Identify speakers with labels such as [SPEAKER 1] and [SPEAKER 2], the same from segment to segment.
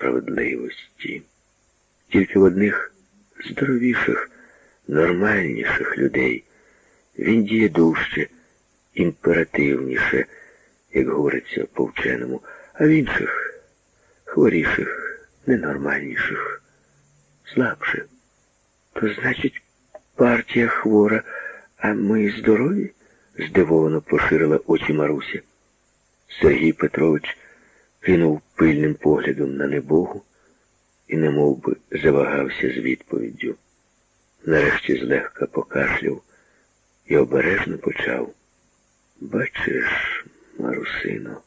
[SPEAKER 1] справедливості. Тільки в одних здоровіших, нормальніших людей він діє дужче, імперативніше, як говориться по вченому, а в інших хворіших, ненормальніших, слабше. То значить, партія хвора, а ми здорові? здивовано поширила очі Маруся. Сергій Петрович кинув пильним поглядом на небогу і немов би завагався з відповіддю. Нарешті злегка покашляв і обережно почав. Бачиш, Марусино,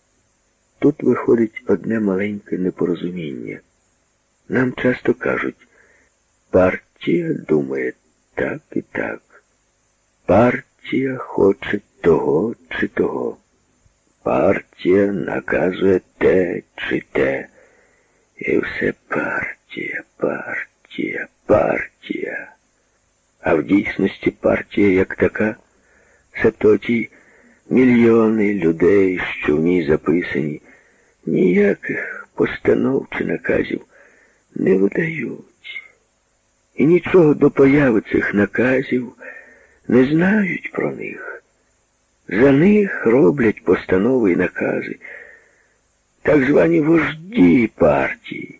[SPEAKER 1] тут виходить одне маленьке непорозуміння. Нам часто кажуть, партія думає так і так. Партія хоче того чи того. Партія наказує те чи те. І все партія, партія, партія. А в дійсності партія як така, себто ті мільйони людей, що в ній записані, ніяких постанов чи наказів не видають. І нічого до появи цих наказів не знають про них. За них роблять постанови і накази так звані вожді партії.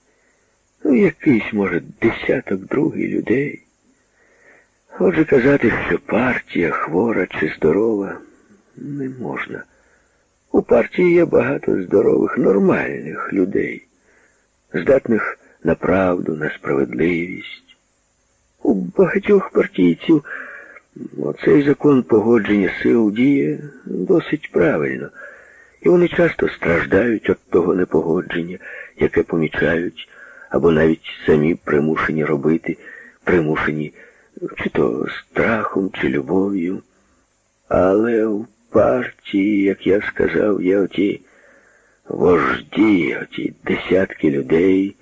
[SPEAKER 1] Ну, якийсь, може, десяток другий людей. Отже, казати, що партія хвора чи здорова, не можна. У партії є багато здорових, нормальних людей, здатних на правду, на справедливість. У багатьох партійців оцей закон погодження сил діє досить правильно. І вони часто страждають від того непогодження, яке помічають, або навіть самі примушені робити, примушені чи то страхом, чи любов'ю. Але в партії, як я сказав, є оті вожді, оті десятки людей,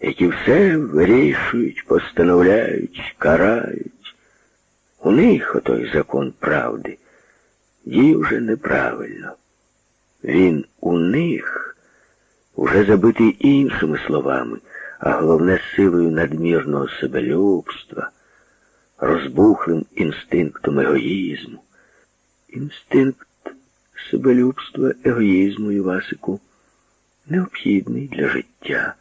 [SPEAKER 1] які все вирішують, постановляють, карають. У них отой закон правди діє вже неправильно. Він у них уже забитий іншими словами, а головне силою надмірного себелюбства, розбухлим інстинктом егоїзму. Інстинкт себелюбства, егоїзму Івасику необхідний для життя,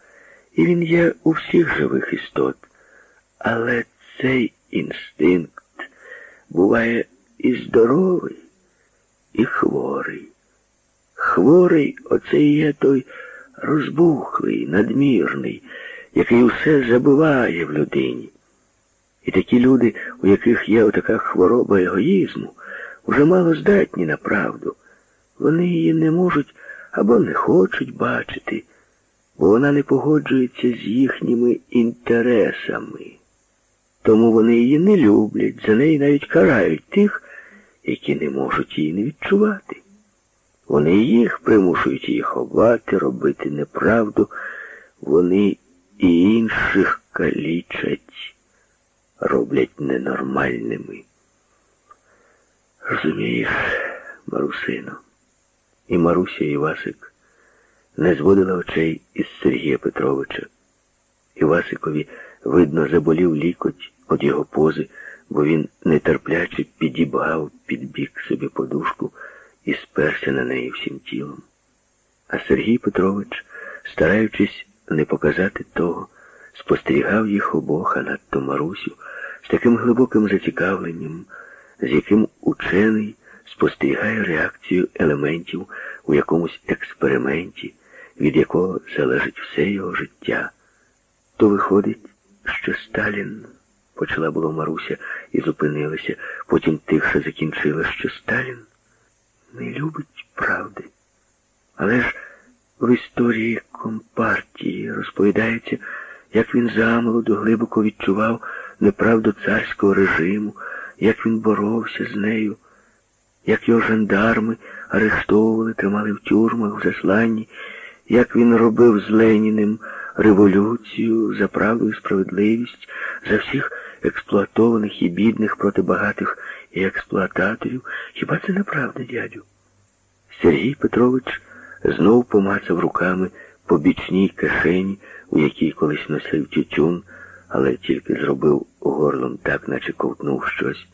[SPEAKER 1] і він є у всіх живих істот. Але цей інстинкт буває і здоровий, і хворий. Хворий оце і є той розбухлий, надмірний, який усе забуває в людині. І такі люди, у яких є отака хвороба егоїзму, уже мало здатні на правду. Вони її не можуть або не хочуть бачити, бо вона не погоджується з їхніми інтересами. Тому вони її не люблять, за неї навіть карають тих, які не можуть її не відчувати. Вони їх примушують її ховати, робити неправду. Вони і інших калічать, роблять ненормальними. Розумієш, Марусино, і Маруся Івасик не зводила очей із Сергія Петровича. Івасикові, видно, заболів лікоть від його пози, бо він нетерпляче підібгав під бік собі подушку і сперся на неї всім тілом. А Сергій Петрович, стараючись не показати того, спостерігав їх обох, а надто Марусю, з таким глибоким зацікавленням, з яким учений спостерігає реакцію елементів у якомусь експерименті, від якого залежить все його життя. То виходить, що Сталін, почала було Маруся і зупинилася, потім тихше закінчила, що Сталін не любить правди. Але ж в історії Компартії розповідається, як він замолоду глибоко відчував неправду царського режиму, як він боровся з нею, як його жандарми арештовували, тримали в тюрмах, в засланні, як він робив з Леніним революцію за правду і справедливість, за всіх експлуатованих і бідних проти багатих і експлуататорів. Хіба це неправда, дядю? Сергій Петрович знов помацав руками по бічній кишені, у якій колись носив тютюн, але тільки зробив горлом так, наче ковтнув щось.